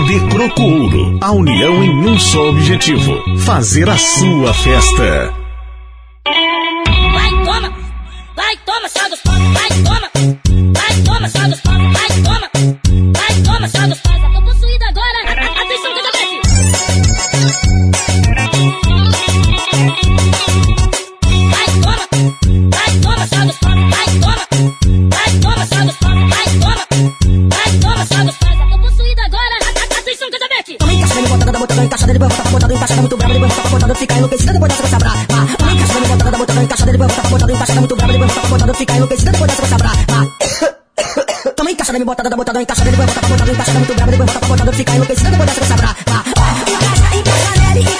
CD Crocouro. A união em um só objetivo: fazer a sua festa. Vai, toma! Vai, toma, só dos Vai, toma! Vai, toma, só dos Vai, toma! Vai, toma, só dos Tô botando, fica enlouquecida, depois dessa você brava. Toma encaixa, me botando, botando, encaixada, depois pra botando, encaixada muito brava, depois pra botando, fica enlouquecida, depois dessa você brava. Toma encaixa, me botando, botando, encaixada, depois volta pra botando, encaixada muito brava, depois pra botando, fica enlouquecida, depois dessa você brava. Encaixa, encaixa nele, encaixa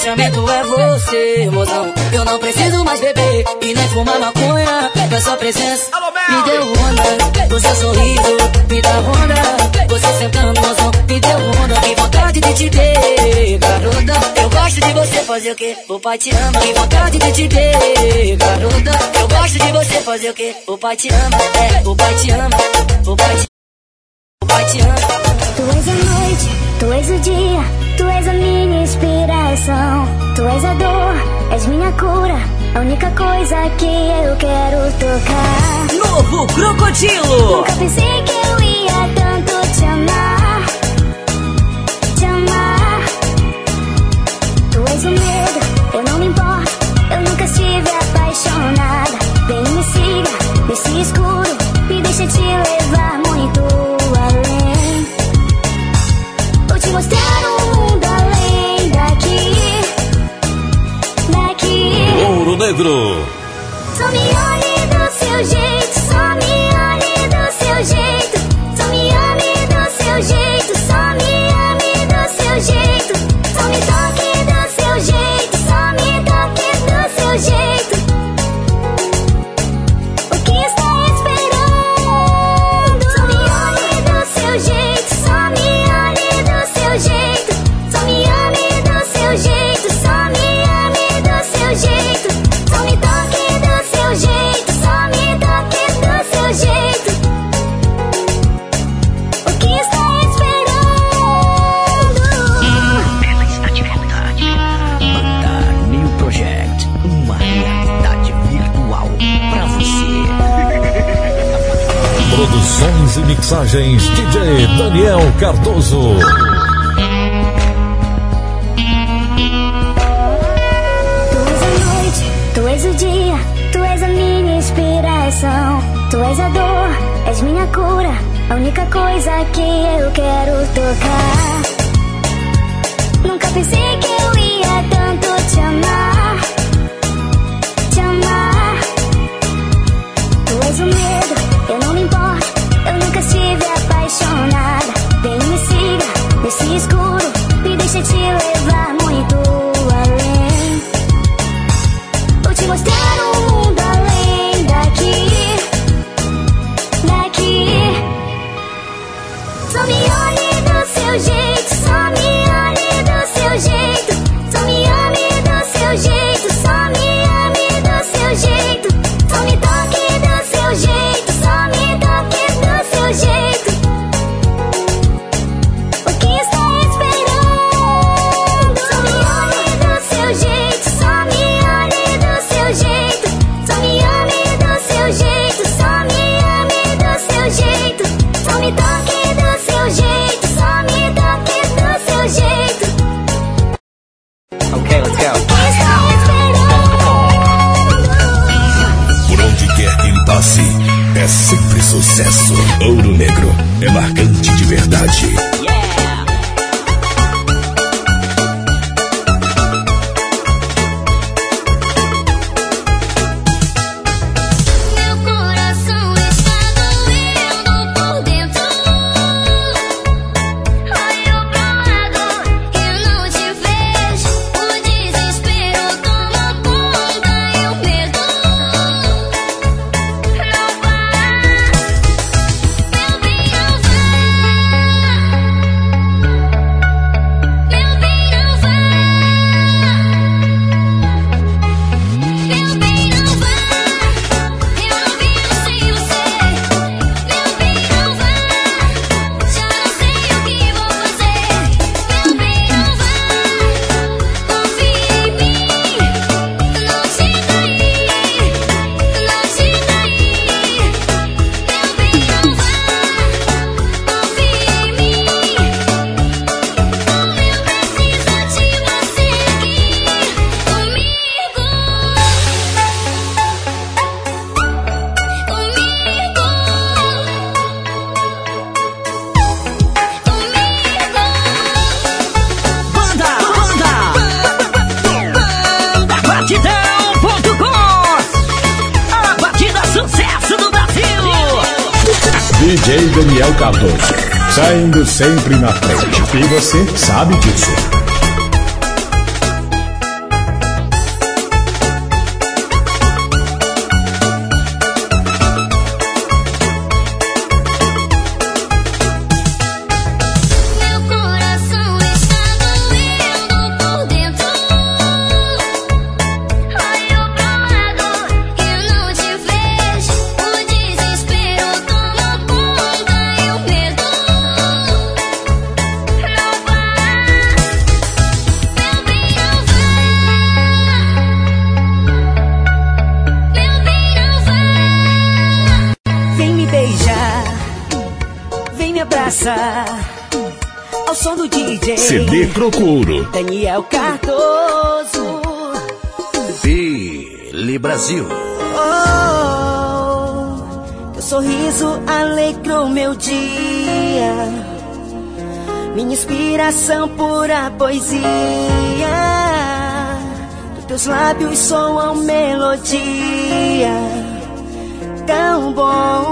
Fechamento é você, mozão. Eu não preciso mais beber e nem fumar maconha. Da sua presença me deu onda, do seu sorriso me dá onda. Você sentando, mozão, me deu onda. Que vontade de te ter, garota. Eu gosto de você fazer o que? O pai te ama. Que vontade de te ter, garota. Eu gosto de você fazer o que? O pai te ama. É, o pai te ama. O pai te, o pai te ama. Tu és a noite, tu és o dia, tu és a minha inspiração. Tu és a dor, és minha cura, a única coisa que eu quero tocar. Novo Crocodilo! Nunca pensei que eu ia tanto te amar. Te amar. Tu és o medo, eu não me importo. Eu nunca estive apaixonada. Vem me siga nesse escuro, me deixa te levar Ouro Mixagens DJ Daniel Cardoso. Tu és a noite, tu és o dia, tu és a minha inspiração. Tu és a dor, és minha cura, a única coisa que eu quero tocar. Nunca pensei Procuro Daniel Cardoso. Billy Brasil. Oh, teu sorriso alegrou meu dia. Minha inspiração pura poesia. Dos teus lábios soam melodia. Tão bom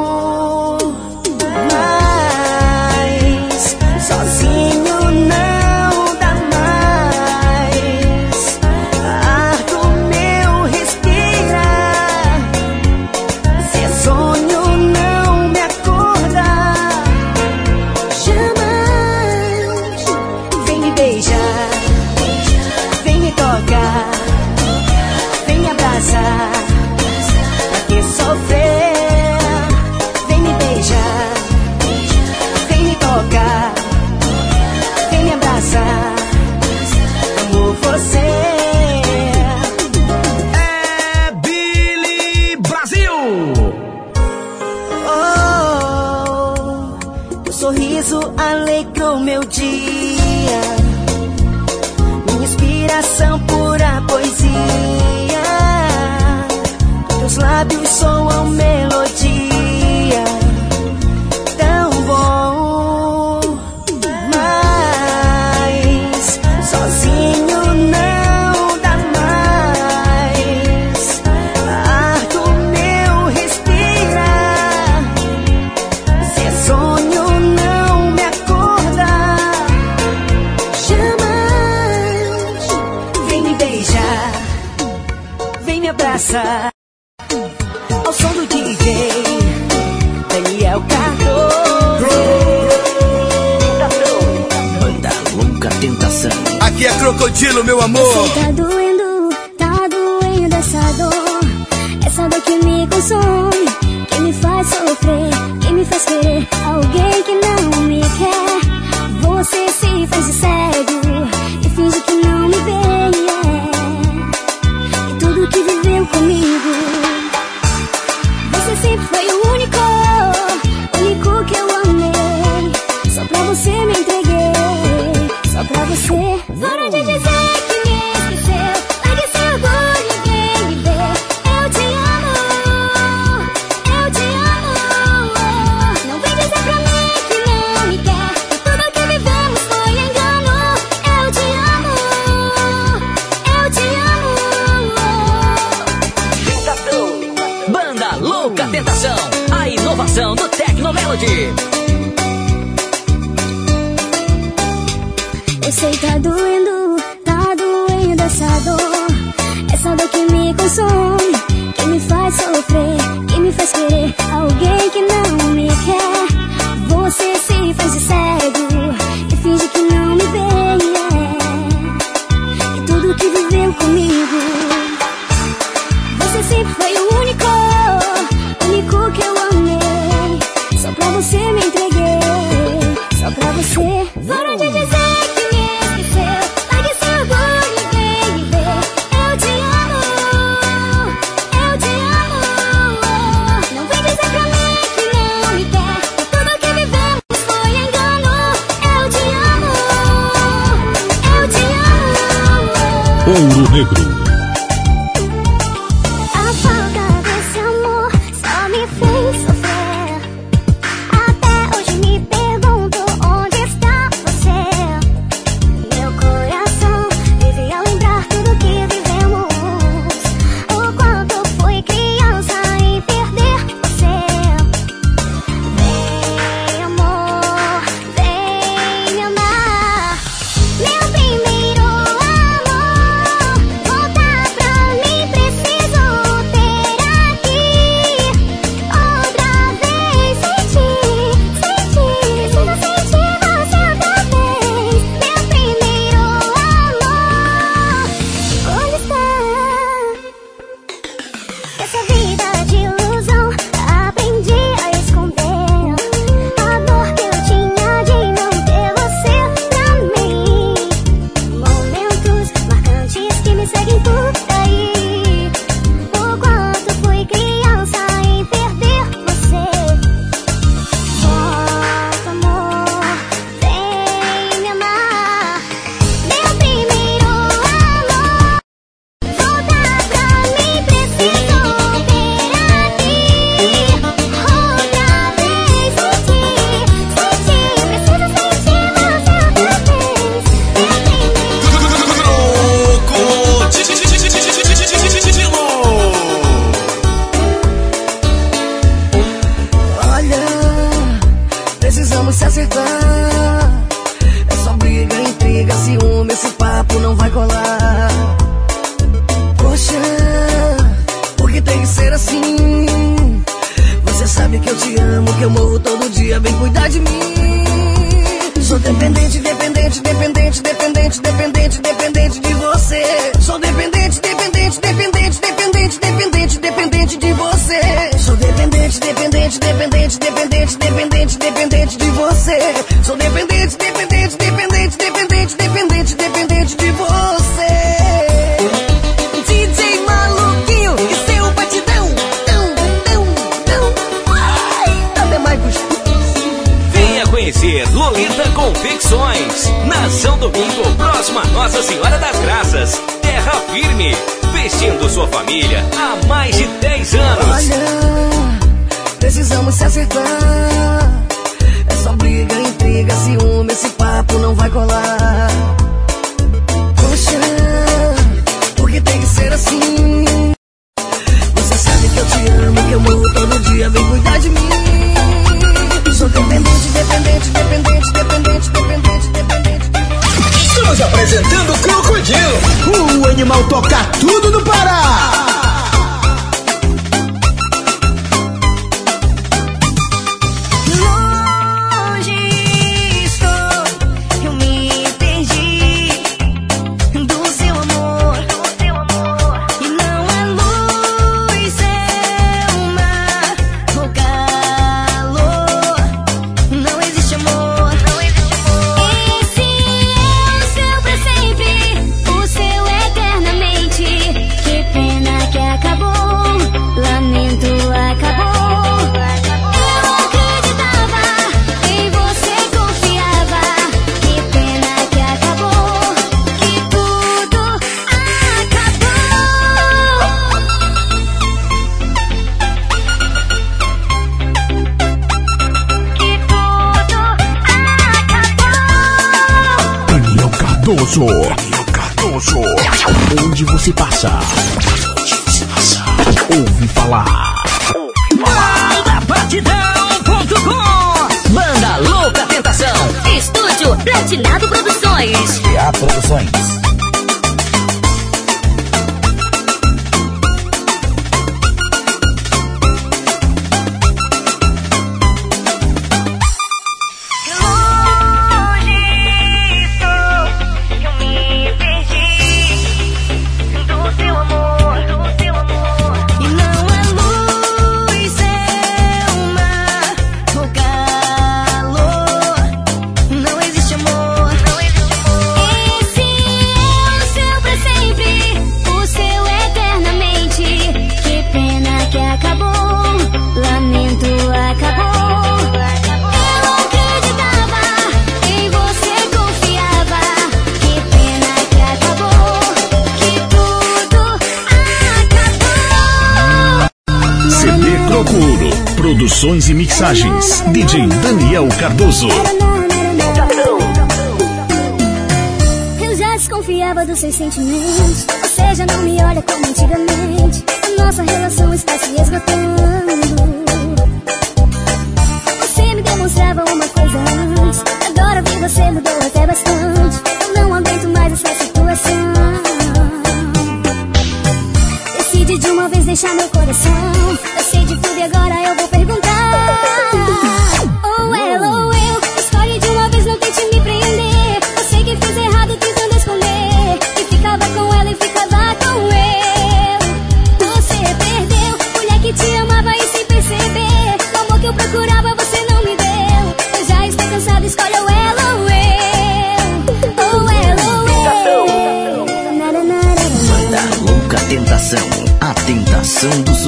Ouro Negro. saudade de você. DJ Maluquinho e seu batidão. Tão, tão, tão. Ai, tá mais gostoso. Venha conhecer Lolita Confecções. Nação Domingo, próxima Nossa Senhora das Graças. Terra firme. Vestindo sua família há mais de 10 anos. Olha, precisamos se acertar. É só briga, intriga, ciúme, esse papo não vai colar porque tem que ser assim. Você sabe que eu te amo, que eu morro todo dia, vem cuidar de mim. Sou dependente, dependente, dependente, dependente, dependente, dependente. Estamos apresentando o Crocodilo, o animal toca tudo no Pará. Cardoso. Cardoso. Onde você passa? Ouve falar. Manda falar. Batidão.com. Manda louca tentação. Estúdio Platinado Produções. PA Produções. Mixagens, DJ Daniel Cardoso. Eu já desconfiava dos seus sentimentos, ou seja, não me olha como antigamente. A nossa relação está se esgotando. Você me demonstrava uma coisa antes, agora vi você mudou até bastante.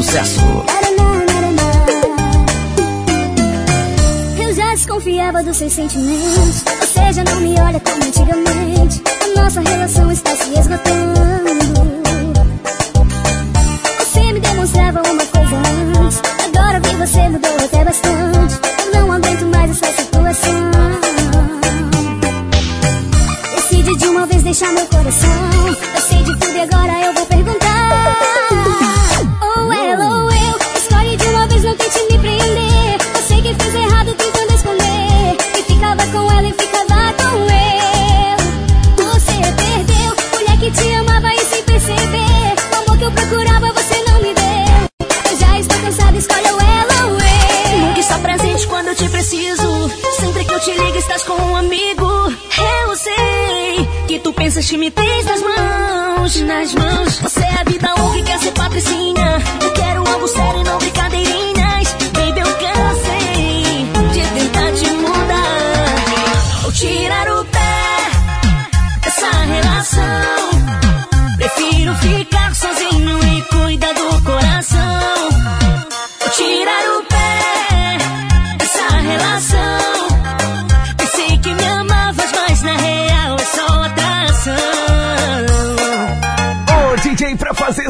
sucesso. Eu já desconfiava dos seus sentimentos. Você já não me olha como antigamente. A nossa relação está se esgotando. Você me demonstrava uma coisa antes. Agora vi você mudou até bastante. Eu não aguento mais essa situação. Decide de uma vez deixar meu coração. forças que me tens nas mãos, nas mãos. Você é a vida, o que quer ser patricinha? Eu quero algo sério.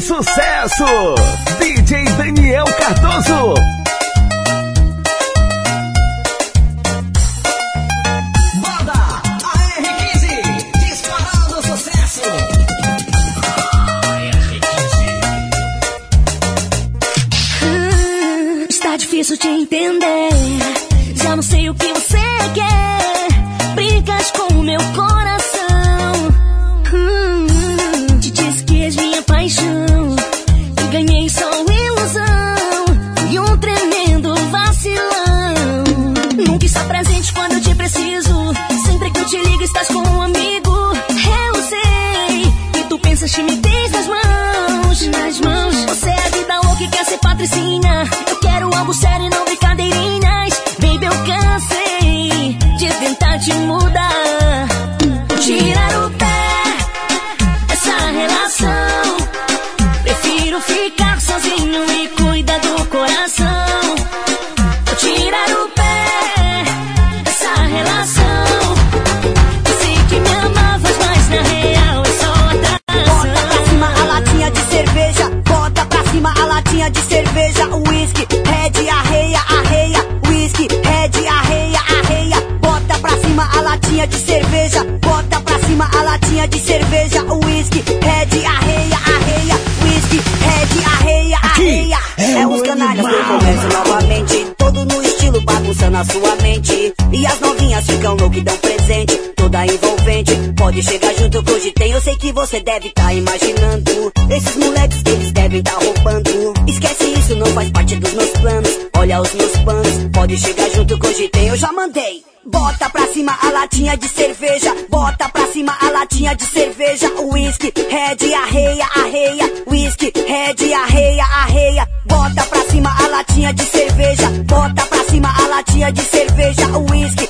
sucesso! DJ Daniel Cardoso, cerveja, uísque, red, arreia, arreia, uísque, red, arreia, arreia. É, é os canalhas do começam novamente, todo no estilo bagunçando a sua mente. E as novinhas ficam loucas e dão presente, toda envolvente. Pode chegar junto que hoje tem, eu sei que você deve tá imaginando. Esses moleques que eles devem tá roubando. Esquece isso, não faz parte dos meus planos. Olha os meus planos, pode chegar junto que hoje tem, eu já mandei. Bota pra cima a latinha de cerveja. Bota pra cima a latinha de cerveja. Whisky, red, arreia, arreia. Whisky, red, arreia, arreia. Bota pra cima a latinha de cerveja. Bota pra cima a latinha de cerveja. Whisky,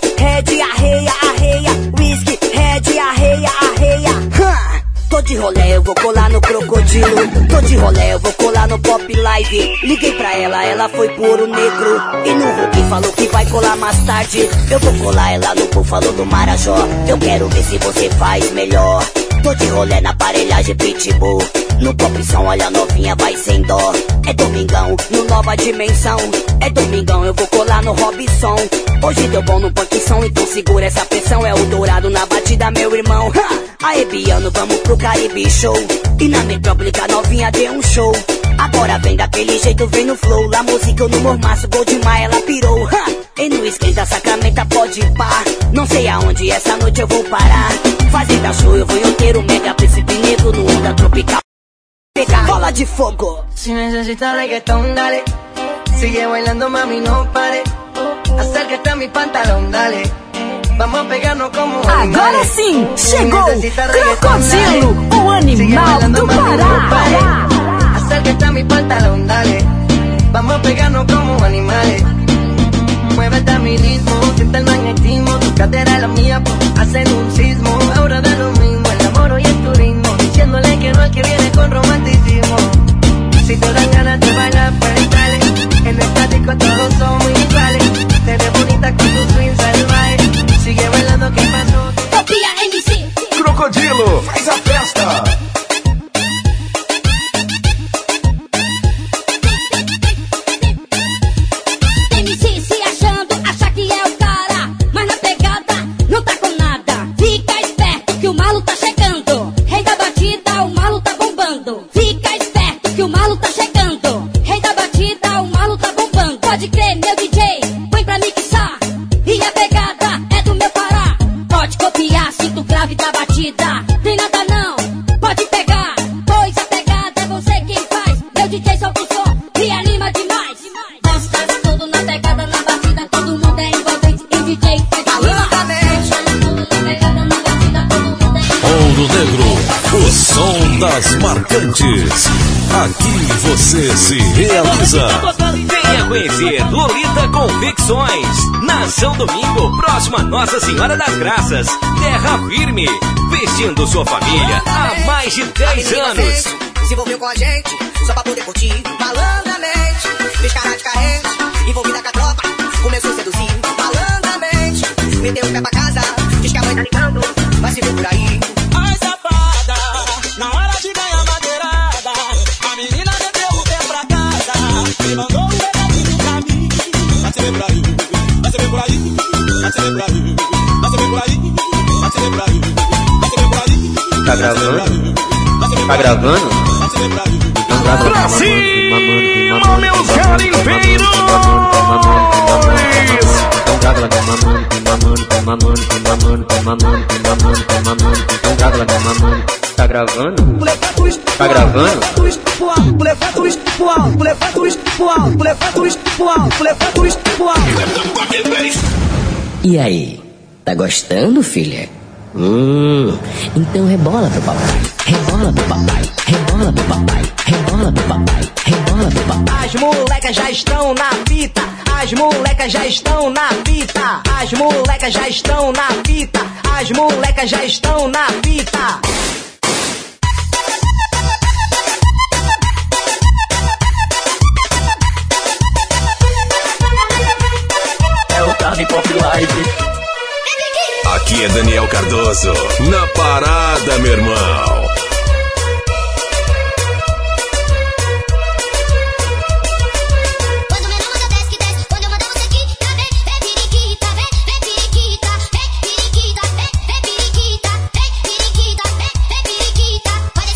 de rolé, eu vou colar no crocodilo. Tô de rolé, eu vou colar no pop live. Liguei pra ela, ela foi pro ouro negro. E no Hulk falou que vai colar mais tarde. Eu vou colar ela no búfalo do Marajó. Eu quero ver se você faz melhor. Tô de rolé na aparelhagem pitbull. No pop som, olha a novinha, vai sem dó. É domingão, no nova dimensão. É domingão, eu vou colar no Robson. Hoje deu bom no punk som, então segura essa pressão. É o dourado na batida, meu irmão. Ha! Aê, Biano, vamos pro Caribe Show. E na metrópole, a novinha deu um show. Agora vem daquele jeito, vem no flow. Lá música no mormaço, gol demais, ela pirou. Ha! E no esquenta, sacramenta, pode pá. Não sei aonde essa noite eu vou parar. Fazenda show, eu vou inteiro, mega príncipe negro no onda tropical. Pegar bola de fogo. Si necesitas reggaetón, dale. Sigue bailando, mami, no pare. Acércate a mi pantalón, dale. Vamos a pegarnos como Agora sim, Si chegou Crocodilo, o animal do. Pará. Acércate a mi pantalón, dale. Vamos a pegarnos como animales. Muévete a mi ritmo, siente el magnetismo. Tu cadera es la mía, pues, hacen un sismo. Ahora da lo mismo, el amor y el turismo. Diciéndole que no al que viene con romanticismo. Si te dan ganas de bailar, pues dale. En el estático todos somos iguales. Te ves bonita con tu swing salvaje. Sigue bailando, ¿qué pasó? Copia MC. Crocodilo, faz a festa. Domingo, próximo a Nossa Senhora das Graças. Terra firme. Vestindo sua família há mais de 10 anos. Se envolveu com a gente, só pra poder curtir malandramente. Fez cara de carente, envolvida com a tropa, começou a seduzir malandramente. Meteu o pé pra casa, diz que a mãe tá ligando, vai se ver por aí. Tá gravando? Tá gravando? Então grava lá. Brasil, meus carimbeiros! Então grava lá, mamando, mamando, mamando, mamando, mamando, mamando, mamando. Então grava lá, mamando. Tá gravando? Tá gravando? E aí, tá gostando, filha? Hum, então rebola pro papai, rebola pro papai, rebola pro papai, rebola pro papai, rebola pro papai. As molecas já estão na fita, as molecas já estão na fita, as molecas já estão na fita, as molecas já estão na fita.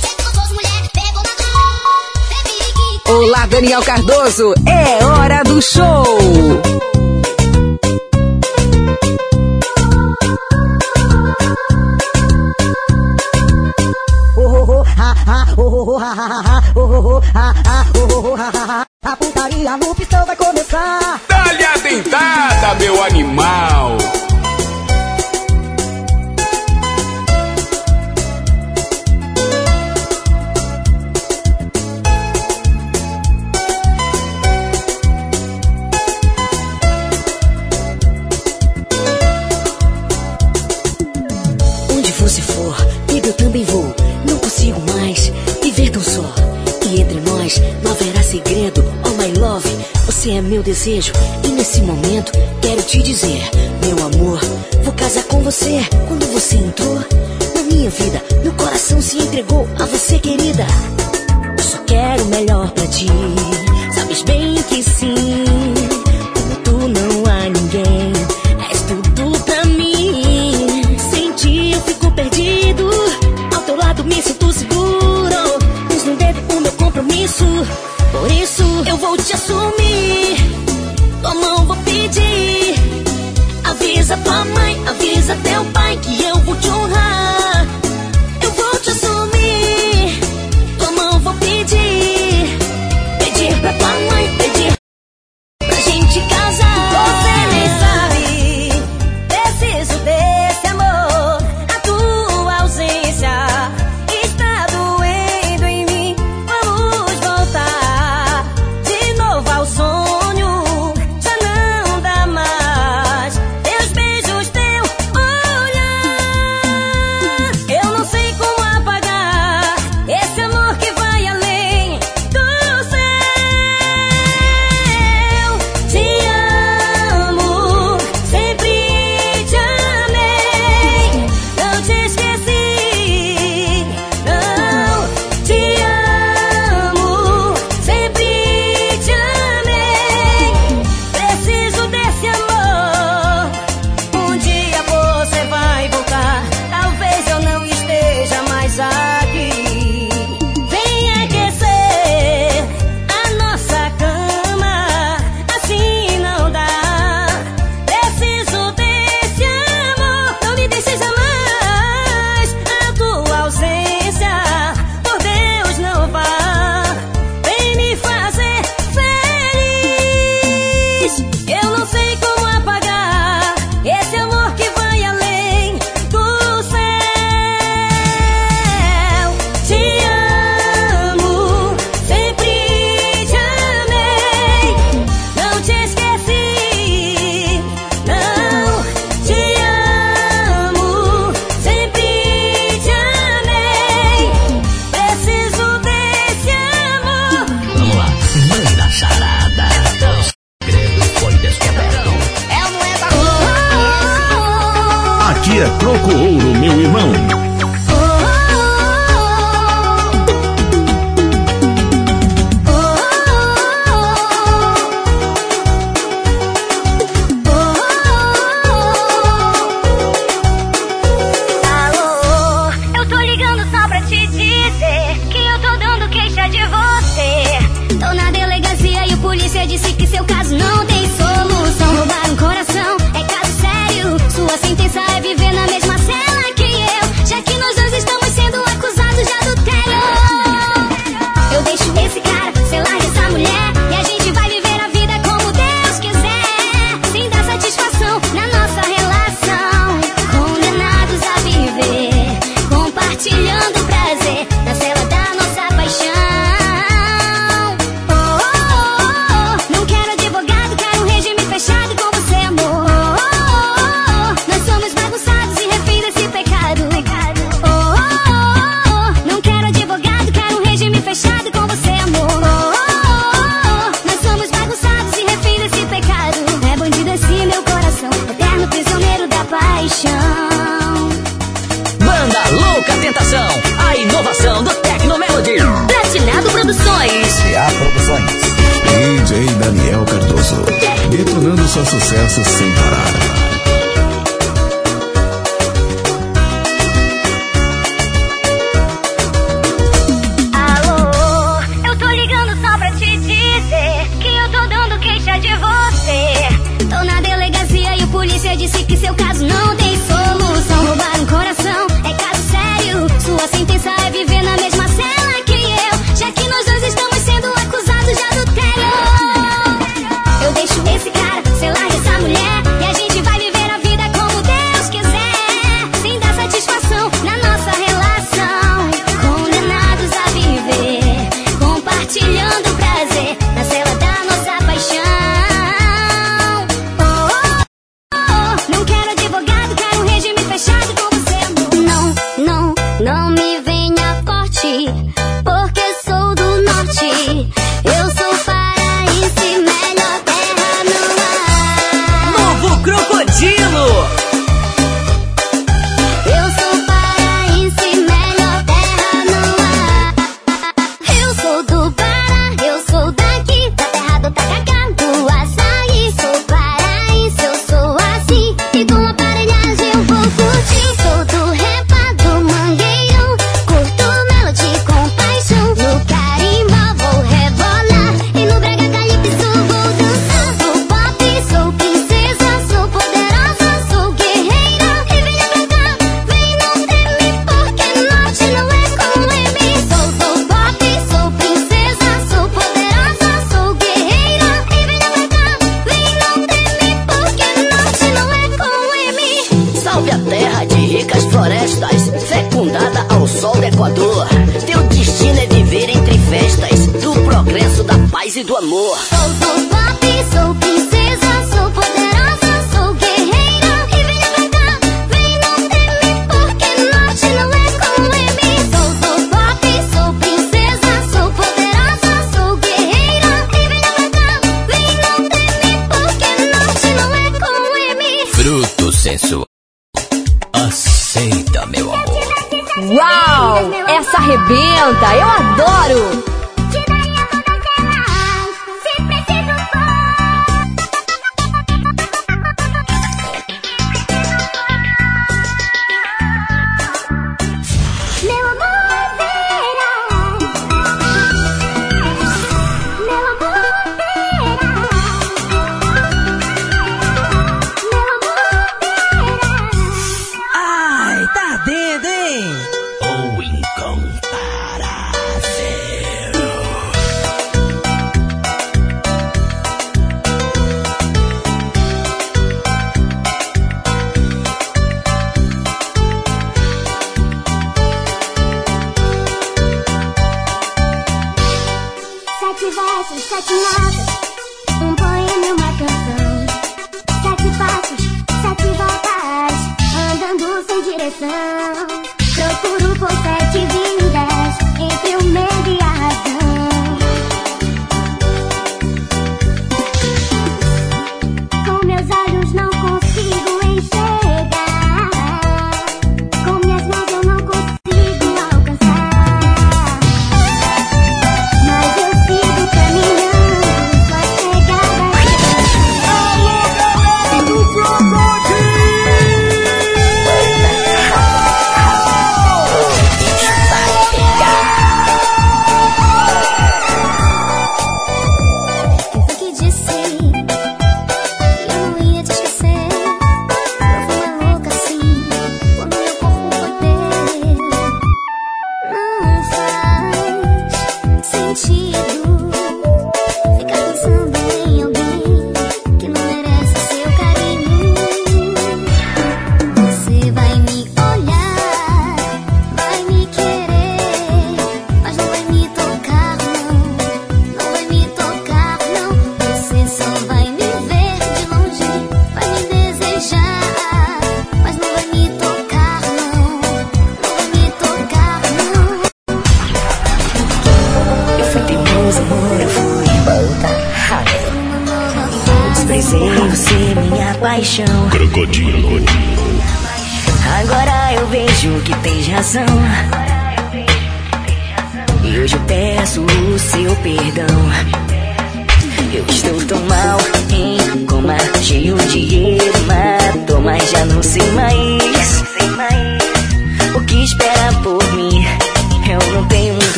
Gostoso, mulher, pegou na mão, vem periquita. Olá, Daniel Cardoso, é hora do show. A no pistão vai começar.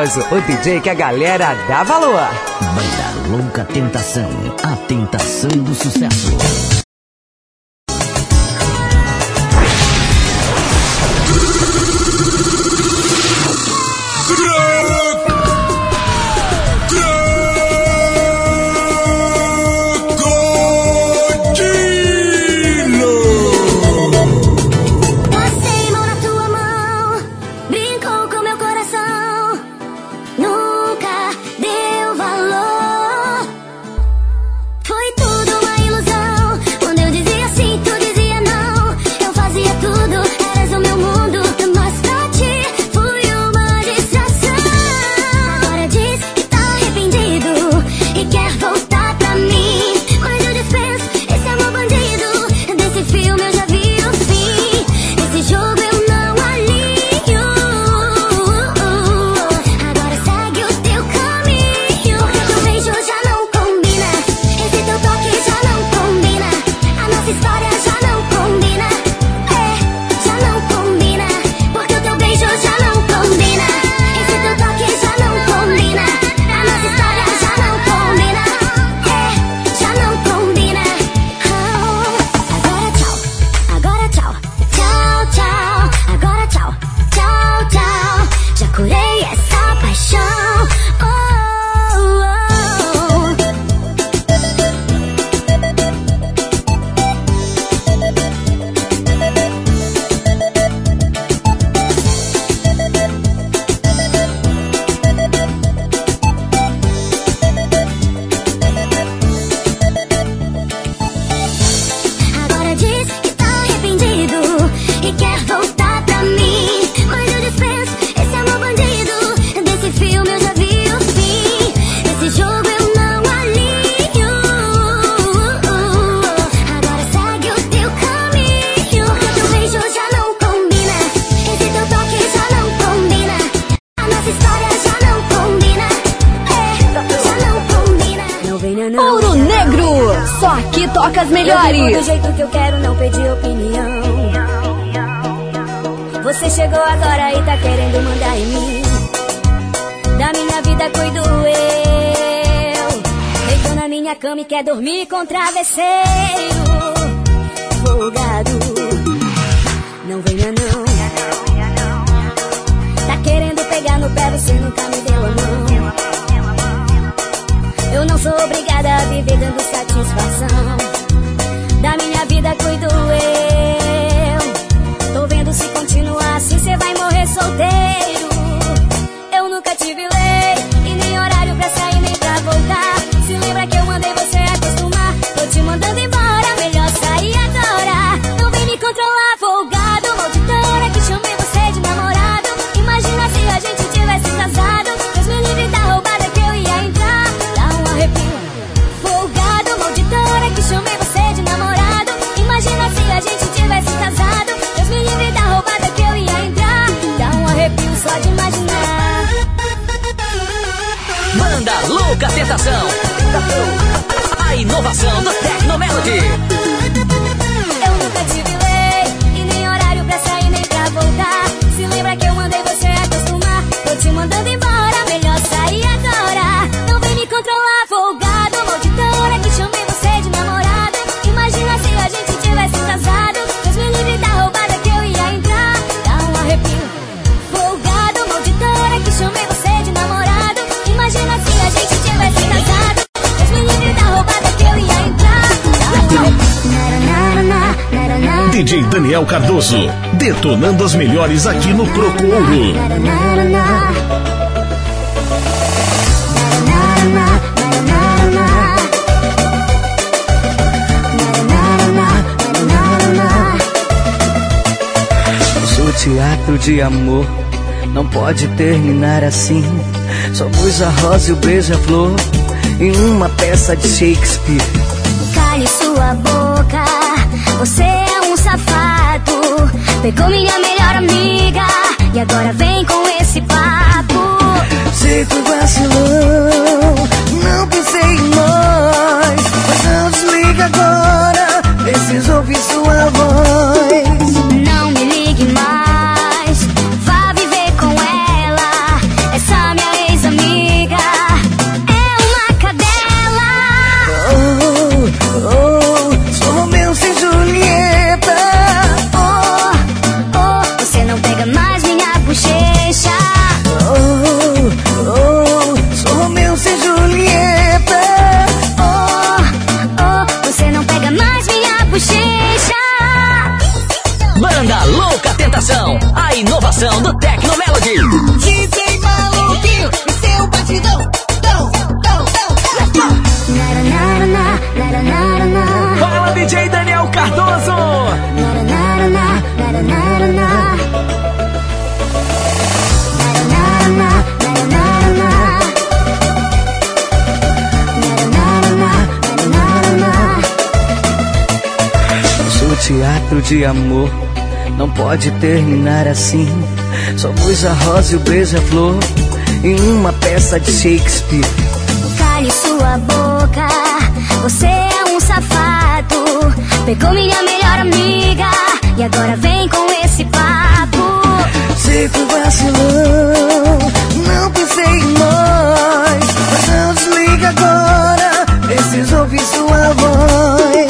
Cardoso, o DJ que a galera dá valor. Banda Louca Tentação, a tentação do sucesso. não. Ouro Negro, só aqui toca as melhores. Eu do jeito que eu quero, não pedi opinião. Você chegou agora e tá querendo mandar em mim. Da minha vida cuido eu. Deitou na minha cama e quer dormir com travesseiro. Folgado, não venha não. Tá querendo pegar no pé, você nunca me deu a mão. Eu não sou obrigada a viver dando satisfação. Da minha vida cuido eu. A inovação da Tecnomelody. DJ Daniel Cardoso, detonando as melhores aqui no Croco Ouro. Nosso teatro de amor não pode terminar assim. Somos a rosa e o beija-flor em uma peça de Shakespeare. Cale sua boca, você é. Pegou minha melhor amiga e agora vem com esse papo. Tu vacilou, não pensei em nós. Mas não desliga agora, preciso ouvir sua voz. De amor não pode terminar assim. Somos a rosa e o beija-flor em uma peça de Shakespeare. Cale sua boca, você é um safado. Pegou minha melhor amiga e agora vem com esse papo. Tu vacilou, não pensei em nós. Mas não desliga agora, preciso ouvir sua voz.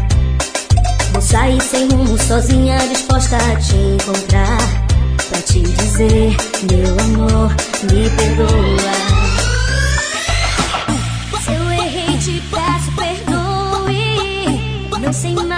Sair sem rumo, sozinha, disposta a te encontrar. Pra te dizer, meu amor, me perdoa. Se eu errei, te peço perdoe. Não sei mais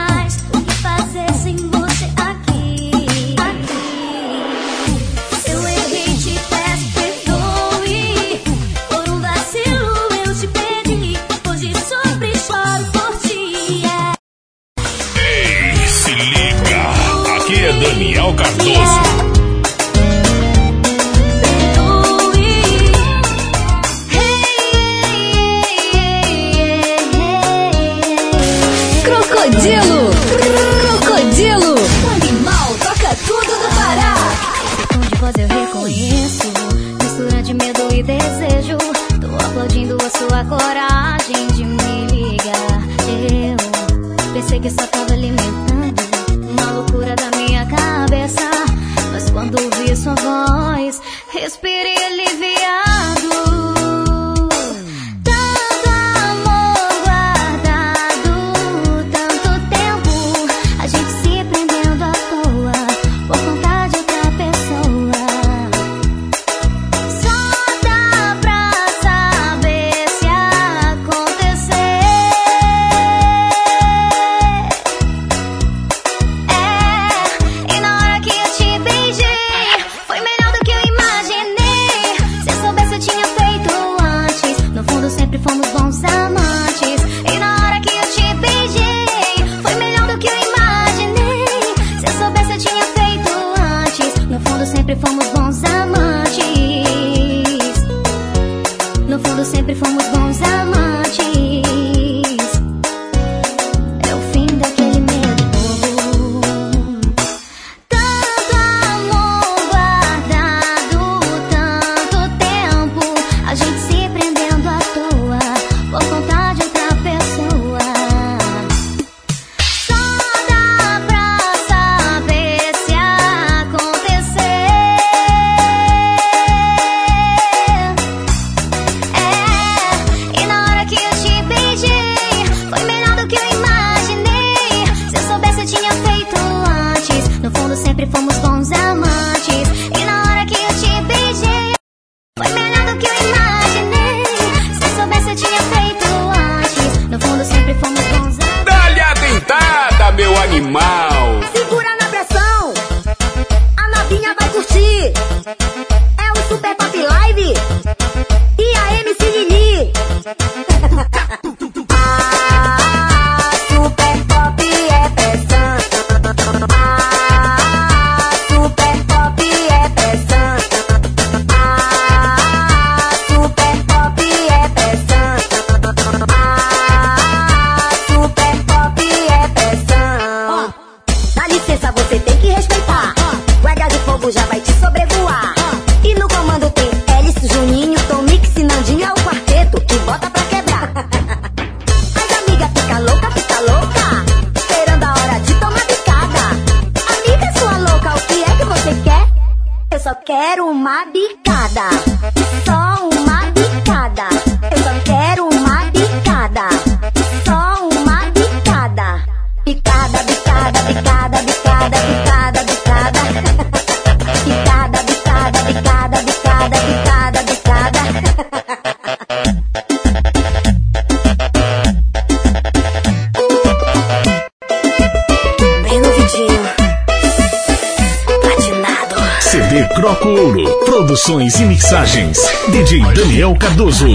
CD Croco Ouro. Produções e mixagens. DJ Daniel Cardoso.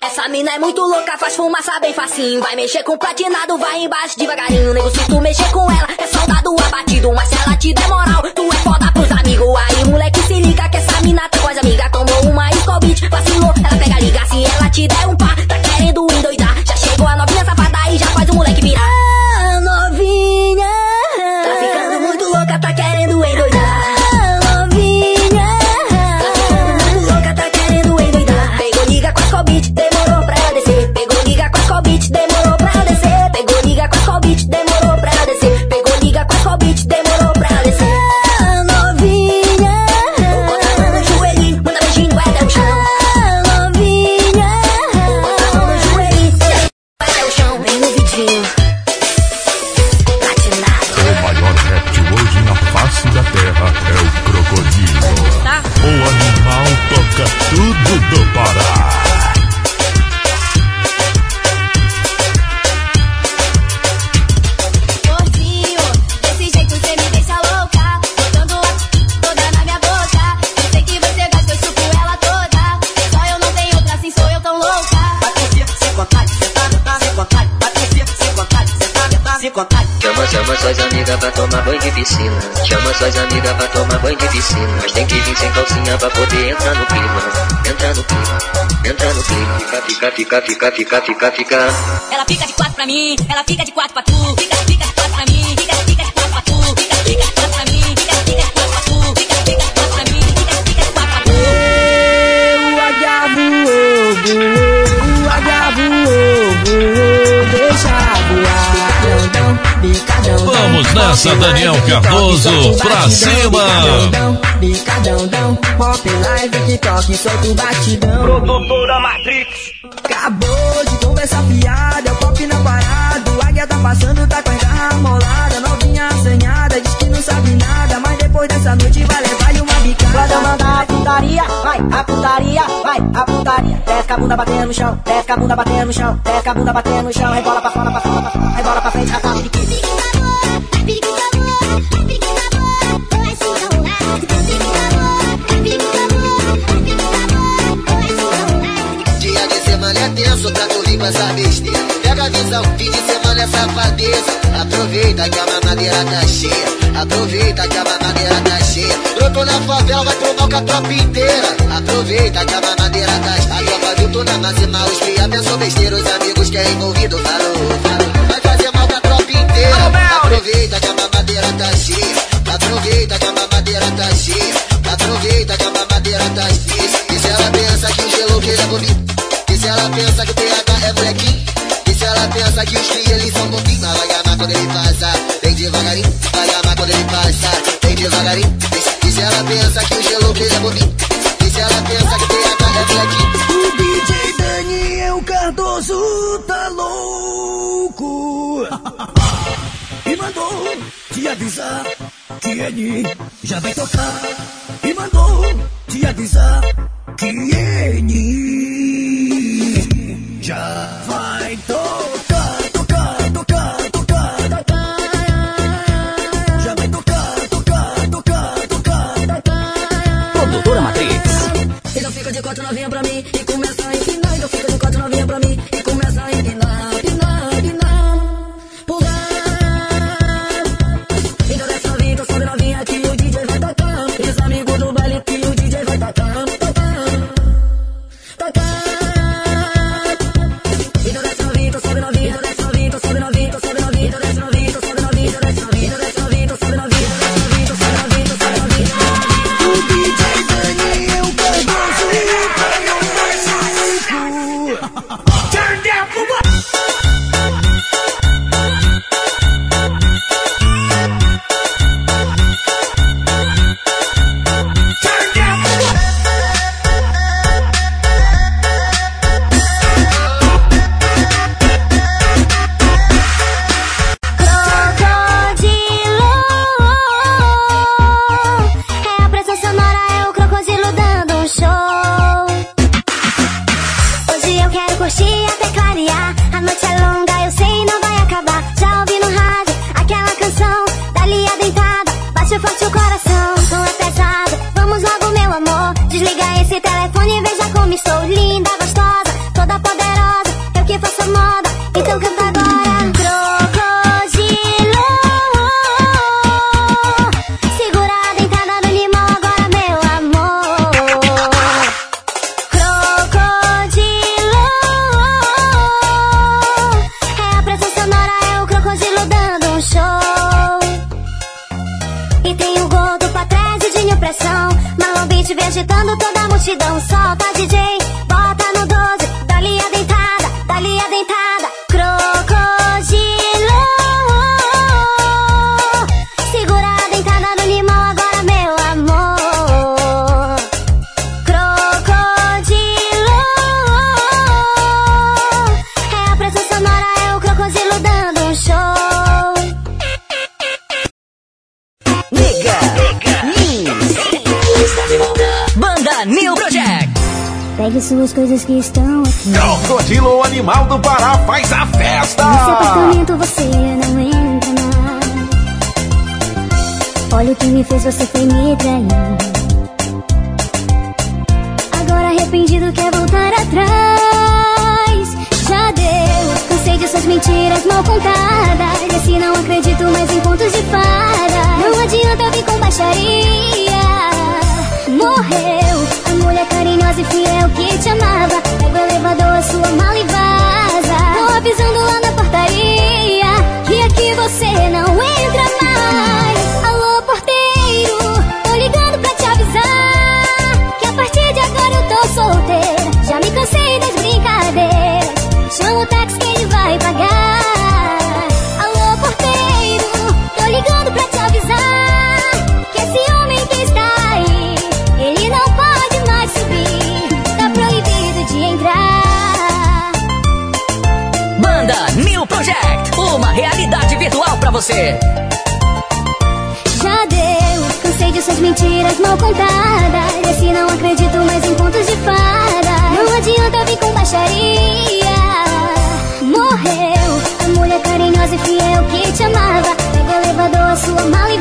Essa mina é muito louca, faz fumaça bem facinho. Vai mexer com platinado, vai embaixo devagarinho. Nego, se tu mexer com ela, é soldado abatido. Mas se ela te der moral, tu é foda pros amigos. Aí, moleque, se liga que essa mina tá com as. Tomou uma Scobit, vacilou, ela pega, liga. Se ela te der um calcinha pra poder entrar no clima. Entrar no clima, entrar no clima. Fica, fica, fica, fica, fica, fica, fica. Ela fica de quatro pra mim, ela fica de quatro pra tu. Nessa, Daniel Cardoso, pra cima. Bicadão, pop live, TikTok, solta o batidão. Produtora Matrix. Acabou de conversar fiada, é o pop na parada. O águia tá passando, tá com a garra molada. Novinha assanhada, diz que não sabe nada. Mas depois dessa noite vai levar-lhe a putaria, vai, a putaria. Desce a bunda batendo no chão, desce a bunda batendo no chão, desce a bunda batendo no chão, rebola pra fora, pra fora, pra fora, rebola pra frente, rasga o biquíni. Dia de semana é tenso pra tu vir com essa besteira. Pega a visão, fim de semana safadeza. Aproveita que a mamadeira tá cheia. Aproveita que a mamadeira tá cheia. Brotou na favela, vai trocar com a tropa inteira. Aproveita que a mamadeira tá cheia. A tropa viu tu na máxima, os cria pensou besteira. Os amigos que é envolvido falou, falou. Vai fazer mal com a tropa inteira. Aproveita que a mamadeira tá cheia. Aproveita que a mamadeira tá cheia. Aproveita que a mamadeira tá cheia. eles são quando ele passa. Vem quando ele passa. Vem e se ela pensa que o gelo brilha por mim? E se ela pensa que tem a cara de aqui? O DJ Daniel Cardoso tá louco. e mandou te avisar que ele já vem tocar. E mandou te avisar que ele já que te amava. Pega o elevador você. Já deu, cansei de suas mentiras mal contadas. Esse assim não acredito mais em contos de fada. Não adianta vir com baixaria. Morreu a mulher carinhosa e fiel que te amava. Pega o elevador, a sua mala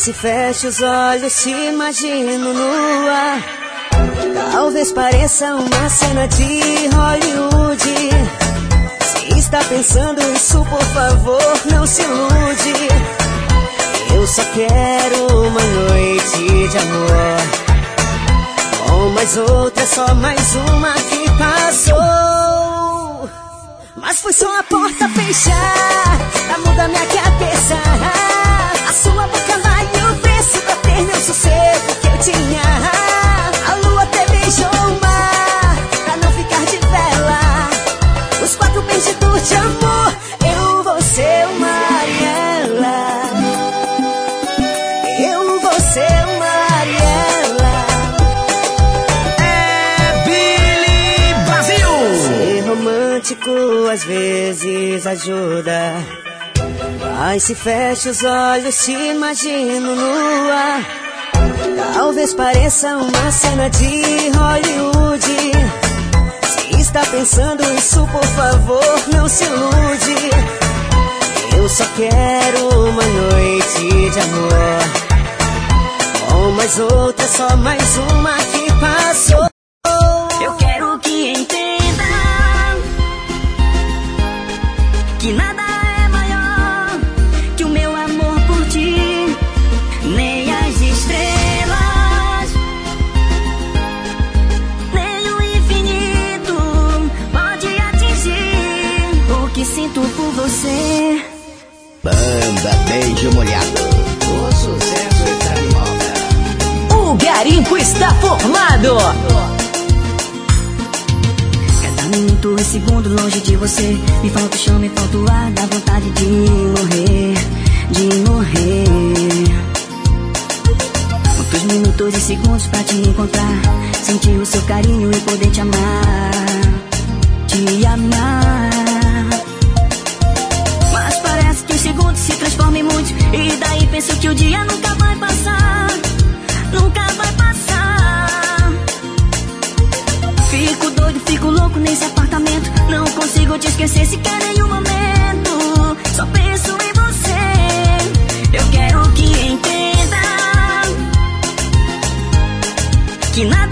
se feche os olhos, te imagino nua. Talvez pareça uma cena de Hollywood. Se está pensando isso, por favor, não se ilude. Eu só quero uma noite de amor. Com mais outra, só mais uma que passou. Mas foi só a porta fechar, pra mudar minha cabeça. A sua boca lá e o preço pra ter meu sossego que eu tinha. A lua até beijou o mar pra não ficar de vela. Os quatro perdidos de amor, eu, vou você, o é romântico às vezes ajuda mas se fecha os olhos, te imagino nua. Talvez pareça uma cena de Hollywood. Se está pensando isso, por favor, não se ilude. Eu só quero uma noite de amor. Ou mais outra, só mais uma que passou. Banda Beijo Molhado. O sucesso está em moda. O garimpo está formado. Cada minuto e segundo longe de você. Me falta o chão, me falta o ar. Dá vontade de morrer, de morrer. Quantos minutos e segundos pra te encontrar? Sentir o seu carinho e poder te amar. Te amar. dorme muito e daí penso que o dia nunca vai passar, nunca vai passar. Fico doido, fico louco nesse apartamento, não consigo te esquecer sequer um momento. Só penso em você. Eu quero que entenda que nada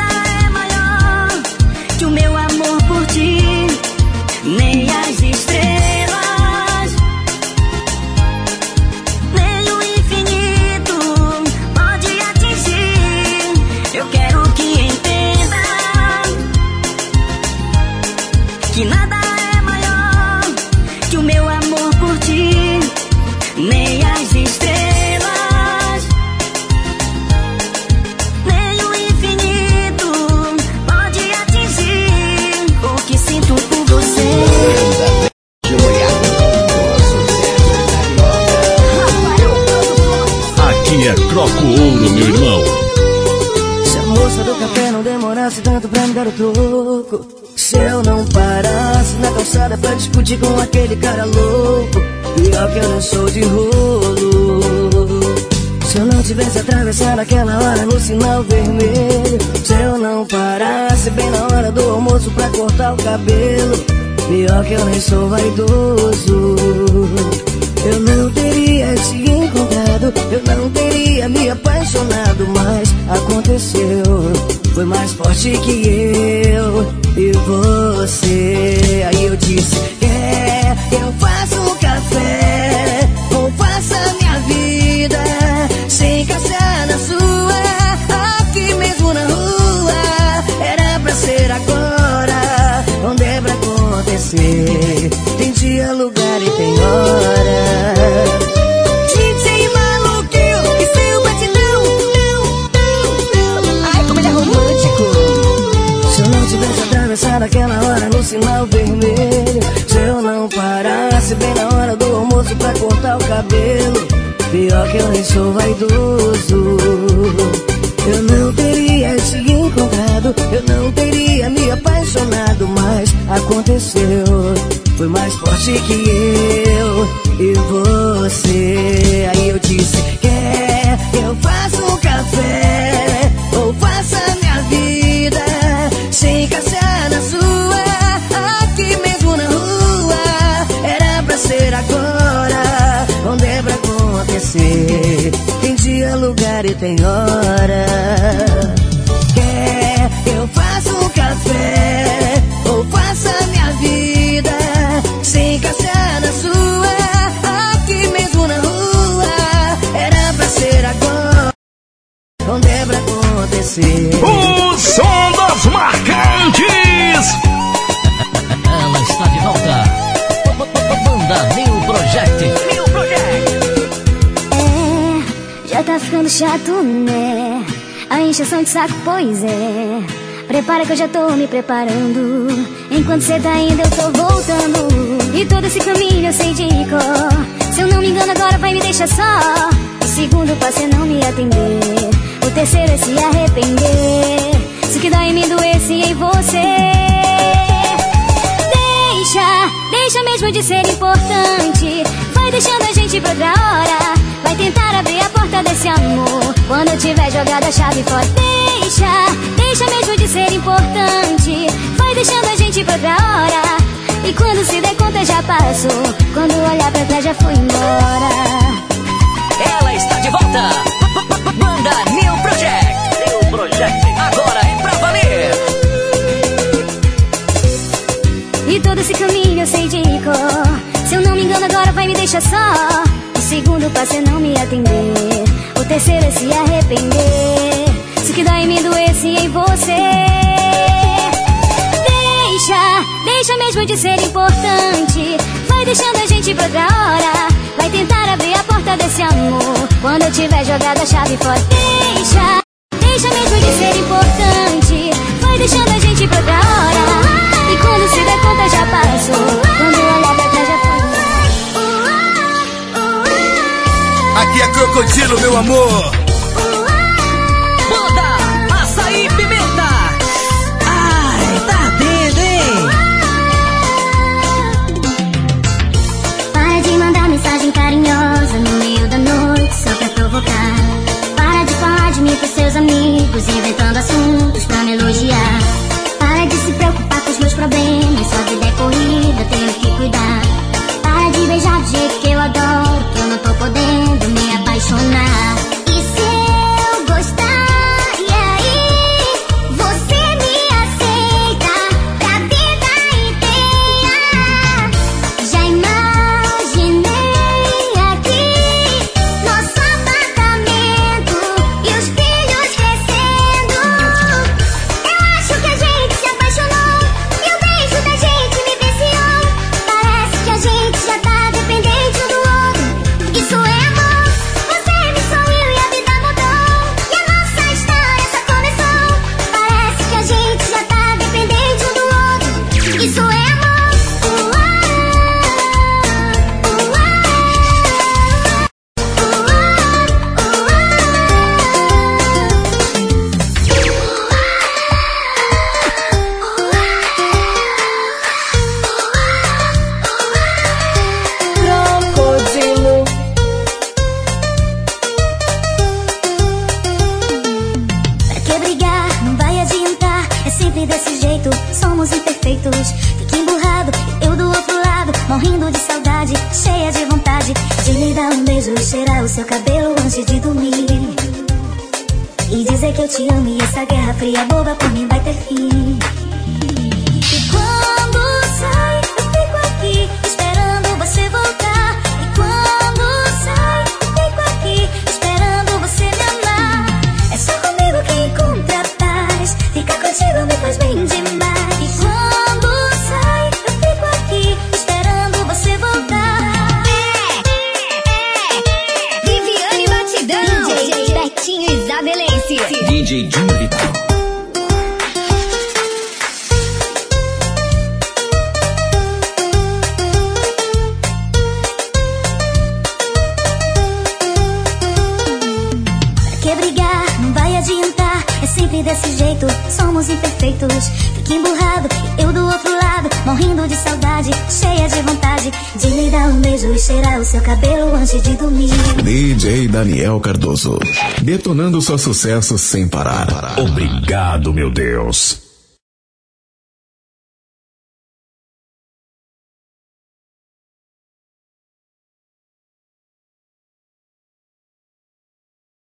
é Croco Ouro, meu irmão. Se a moça do café não demorasse tanto pra me dar o troco Se eu não parasse na calçada pra discutir com aquele cara louco Pior que eu não sou de rolo Se eu não tivesse atravessado aquela hora no sinal vermelho Se eu não parasse bem na hora do almoço pra cortar o cabelo Pior que eu nem sou vaidoso eu não teria te encontrado, eu não teria me apaixonado, mas aconteceu. Foi mais forte que eu e você. Aí eu disse: Quer que eu faça um café? Ou faça minha vida sem caçar na sua? Aqui mesmo na rua, era pra ser agora. Onde é pra acontecer? Tem dia, lugar e tem hora. Atravessado aquela hora no sinal vermelho, se eu não parasse bem na hora do almoço pra cortar o cabelo, pior que eu nem sou vaidoso. Eu não teria te encontrado, eu não teria me apaixonado, mas aconteceu. Foi mais forte que eu e você. Aí eu disse: Quer que eu faça um café? Acontecer? Tem dia, lugar e tem hora. Quer que eu faça um café? Ou faça minha vida sem caçar na sua? Aqui mesmo na rua, era pra ser agora. Onde é pra acontecer? Ficando chato, né? A encheção de saco, pois é. Prepara que eu já tô me preparando. Enquanto cê tá indo, eu tô voltando. E todo esse caminho eu sei de cor. Se eu não me engano, agora vai me deixar só. O segundo passo é não me atender. O terceiro é se arrepender. Se que dói em mim, doesse em você. Deixa, deixa mesmo de ser importante. Vai deixando a gente pra outra hora. Tentar abrir a porta desse amor. Quando eu tiver jogado a chave fora. Deixa, deixa mesmo de ser importante. Vai deixando a gente pra outra hora. E quando se der conta já passou. Quando olhar pra trás já foi embora. Ela está de volta. Banda New Project. New Project. Agora é pra valer. E todo esse caminho eu sei de cor. Se eu não me engano, agora vai me deixar só. Segundo passo é não me atender. O terceiro é se arrepender. Se que dói em mim, doesse em você. Deixa, deixa mesmo de ser importante. Vai deixando a gente pra outra hora. Vai tentar abrir a porta desse amor. Quando eu tiver jogado a chave fora. Deixa, deixa mesmo de ser importante. Vai deixando a gente pra outra hora. E quando se der conta já passou. Crocodilo, meu amor. Só sucesso sem parar. Obrigado, meu Deus.